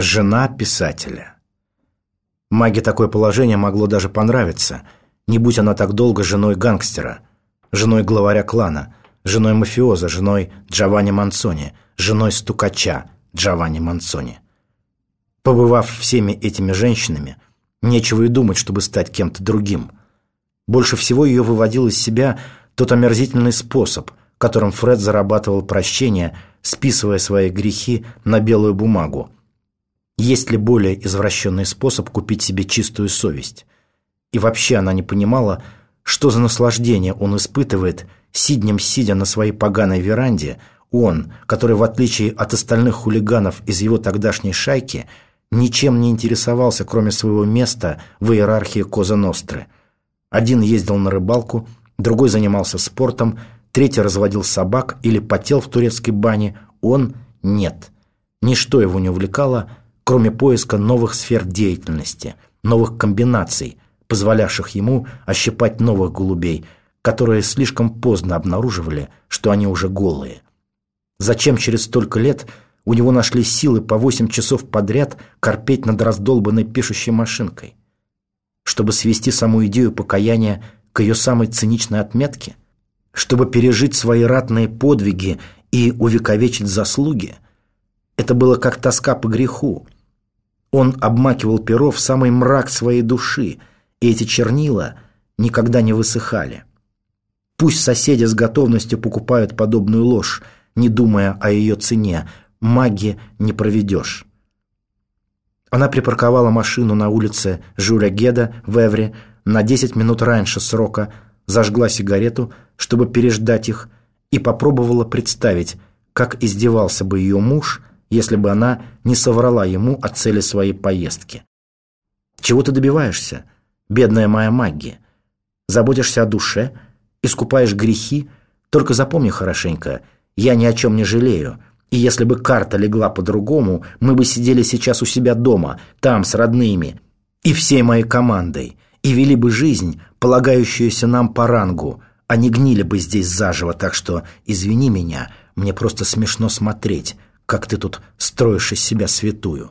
Жена писателя. Маге такое положение могло даже понравиться, не будь она так долго женой гангстера, женой главаря клана, женой мафиоза, женой Джованни Мансони, женой стукача Джованни Мансони. Побывав всеми этими женщинами, нечего и думать, чтобы стать кем-то другим. Больше всего ее выводил из себя тот омерзительный способ, которым Фред зарабатывал прощение, списывая свои грехи на белую бумагу – есть ли более извращенный способ купить себе чистую совесть? И вообще она не понимала, что за наслаждение он испытывает, сиднем сидя на своей поганой веранде, он, который, в отличие от остальных хулиганов из его тогдашней шайки, ничем не интересовался, кроме своего места в иерархии Коза Ностры. Один ездил на рыбалку, другой занимался спортом, третий разводил собак или потел в турецкой бане, он – нет. Ничто его не увлекало – кроме поиска новых сфер деятельности, новых комбинаций, позволявших ему ощипать новых голубей, которые слишком поздно обнаруживали, что они уже голые. Зачем через столько лет у него нашли силы по восемь часов подряд корпеть над раздолбанной пишущей машинкой? Чтобы свести саму идею покаяния к ее самой циничной отметке? Чтобы пережить свои ратные подвиги и увековечить заслуги? Это было как тоска по греху, он обмакивал перо в самый мрак своей души, и эти чернила никогда не высыхали. Пусть соседи с готовностью покупают подобную ложь, не думая о ее цене, маги не проведешь. Она припарковала машину на улице Жюля Геда в Эвре на 10 минут раньше срока, зажгла сигарету, чтобы переждать их, и попробовала представить, как издевался бы ее муж, если бы она не соврала ему о цели своей поездки. Чего ты добиваешься, бедная моя магия? Заботишься о душе, искупаешь грехи? Только запомни хорошенько, я ни о чем не жалею. И если бы карта легла по-другому, мы бы сидели сейчас у себя дома, там, с родными, и всей моей командой, и вели бы жизнь, полагающуюся нам по рангу, а не гнили бы здесь заживо, так что, извини меня, мне просто смешно смотреть, как ты тут строишь из себя святую.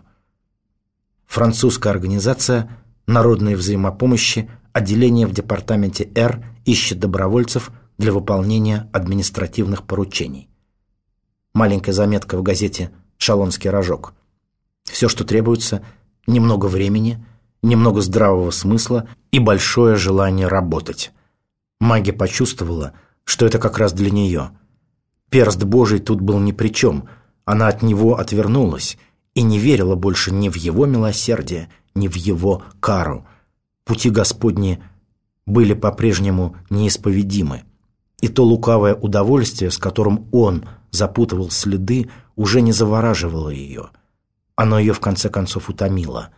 Французская организация народной взаимопомощи отделение в департаменте Р ищет добровольцев для выполнения административных поручений. Маленькая заметка в газете «Шалонский рожок». Все, что требуется, немного времени, немного здравого смысла и большое желание работать. Маги почувствовала, что это как раз для нее. Перст Божий тут был ни при чем – она от него отвернулась и не верила больше ни в его милосердие, ни в его кару. Пути Господни были по-прежнему неисповедимы. И то лукавое удовольствие, с которым он запутывал следы, уже не завораживало ее. Оно ее в конце концов утомило.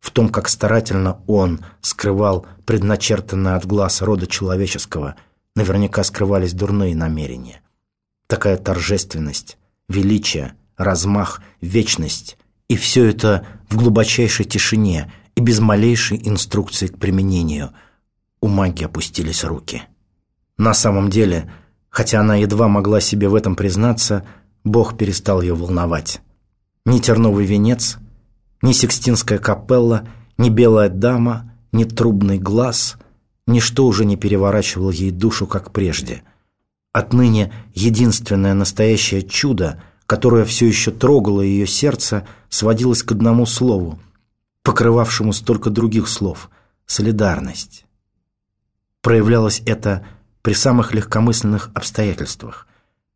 В том, как старательно он скрывал предначертанное от глаз рода человеческого, наверняка скрывались дурные намерения. Такая торжественность, величие, размах, вечность. И все это в глубочайшей тишине и без малейшей инструкции к применению. У магии опустились руки. На самом деле, хотя она едва могла себе в этом признаться, Бог перестал ее волновать. Ни терновый венец, ни Сикстинская капелла, ни белая дама, ни трубный глаз – ничто уже не переворачивало ей душу, как прежде – Отныне единственное настоящее чудо, которое все еще трогало ее сердце, сводилось к одному слову, покрывавшему столько других слов – солидарность. Проявлялось это при самых легкомысленных обстоятельствах,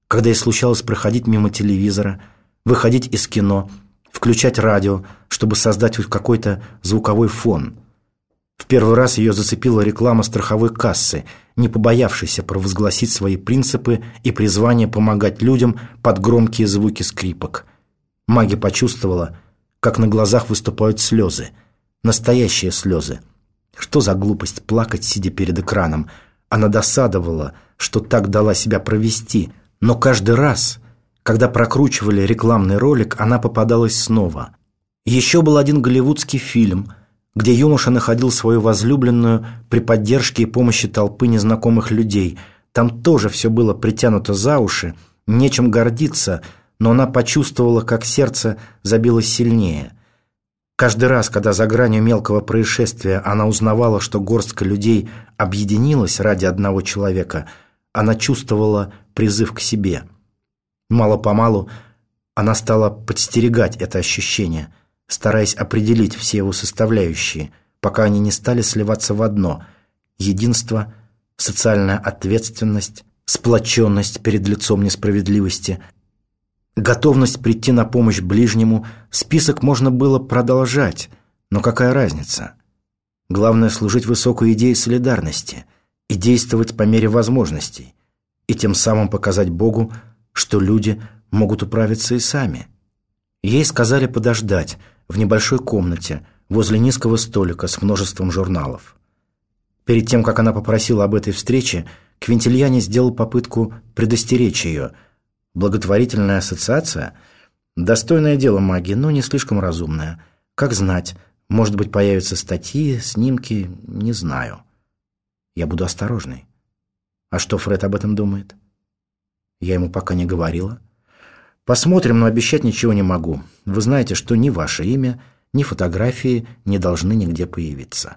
когда ей случалось проходить мимо телевизора, выходить из кино, включать радио, чтобы создать хоть какой-то звуковой фон – в первый раз ее зацепила реклама страховой кассы, не побоявшейся провозгласить свои принципы и призвание помогать людям под громкие звуки скрипок. Маги почувствовала, как на глазах выступают слезы. Настоящие слезы. Что за глупость плакать, сидя перед экраном? Она досадовала, что так дала себя провести, но каждый раз, когда прокручивали рекламный ролик, она попадалась снова. Еще был один голливудский фильм – где юноша находил свою возлюбленную при поддержке и помощи толпы незнакомых людей. Там тоже все было притянуто за уши, нечем гордиться, но она почувствовала, как сердце забилось сильнее. Каждый раз, когда за гранью мелкого происшествия она узнавала, что горстка людей объединилась ради одного человека, она чувствовала призыв к себе. Мало-помалу она стала подстерегать это ощущение, стараясь определить все его составляющие, пока они не стали сливаться в одно – единство, социальная ответственность, сплоченность перед лицом несправедливости – Готовность прийти на помощь ближнему, список можно было продолжать, но какая разница? Главное служить высокой идее солидарности и действовать по мере возможностей, и тем самым показать Богу, что люди могут управиться и сами. Ей сказали подождать в небольшой комнате возле низкого столика с множеством журналов. Перед тем, как она попросила об этой встрече, Квинтильяне сделал попытку предостеречь ее – Благотворительная ассоциация – достойное дело магии, но не слишком разумное. Как знать, может быть, появятся статьи, снимки, не знаю. Я буду осторожной. А что Фред об этом думает? Я ему пока не говорила. Посмотрим, но обещать ничего не могу. Вы знаете, что ни ваше имя, ни фотографии не должны нигде появиться.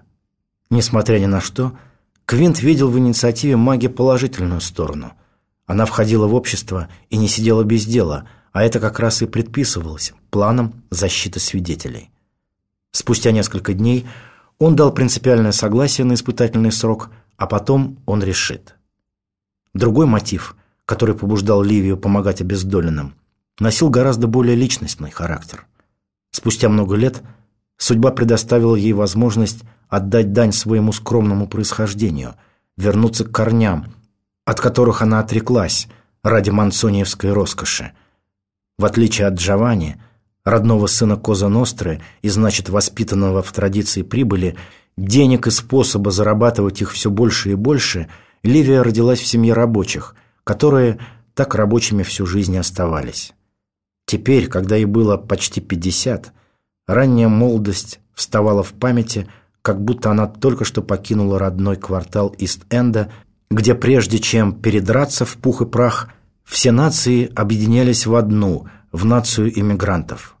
Несмотря ни на что, Квинт видел в инициативе маги положительную сторону – она входила в общество и не сидела без дела, а это как раз и предписывалось планом защиты свидетелей. Спустя несколько дней он дал принципиальное согласие на испытательный срок, а потом он решит. Другой мотив, который побуждал Ливию помогать обездоленным, носил гораздо более личностный характер. Спустя много лет судьба предоставила ей возможность отдать дань своему скромному происхождению, вернуться к корням – от которых она отреклась ради мансониевской роскоши. В отличие от Джованни, родного сына Коза Ностры и, значит, воспитанного в традиции прибыли, денег и способа зарабатывать их все больше и больше, Ливия родилась в семье рабочих, которые так рабочими всю жизнь оставались. Теперь, когда ей было почти пятьдесят, ранняя молодость вставала в памяти, как будто она только что покинула родной квартал Ист-Энда где прежде чем передраться в пух и прах, все нации объединялись в одну, в нацию иммигрантов.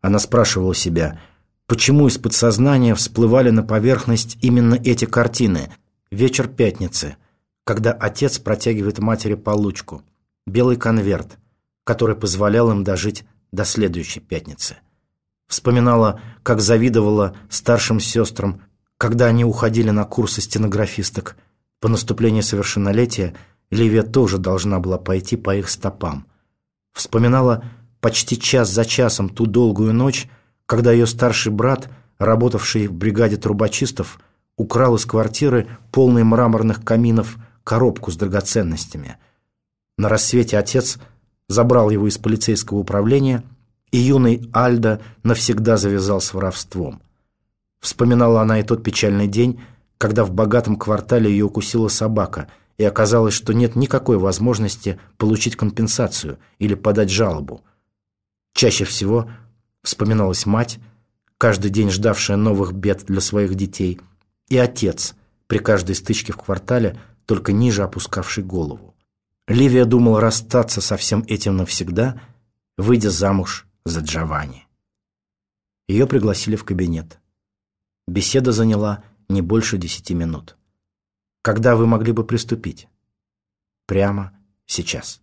Она спрашивала себя, почему из подсознания всплывали на поверхность именно эти картины «Вечер пятницы», когда отец протягивает матери получку, белый конверт, который позволял им дожить до следующей пятницы. Вспоминала, как завидовала старшим сестрам, когда они уходили на курсы стенографисток – по наступлении совершеннолетия Ливия тоже должна была пойти по их стопам. Вспоминала почти час за часом ту долгую ночь, когда ее старший брат, работавший в бригаде трубочистов, украл из квартиры полный мраморных каминов коробку с драгоценностями. На рассвете отец забрал его из полицейского управления, и юный Альда навсегда завязал с воровством. Вспоминала она и тот печальный день, когда в богатом квартале ее укусила собака, и оказалось, что нет никакой возможности получить компенсацию или подать жалобу. Чаще всего вспоминалась мать, каждый день ждавшая новых бед для своих детей, и отец, при каждой стычке в квартале, только ниже опускавший голову. Ливия думала расстаться со всем этим навсегда, выйдя замуж за Джованни. Ее пригласили в кабинет. Беседа заняла не больше десяти минут. Когда вы могли бы приступить? Прямо сейчас.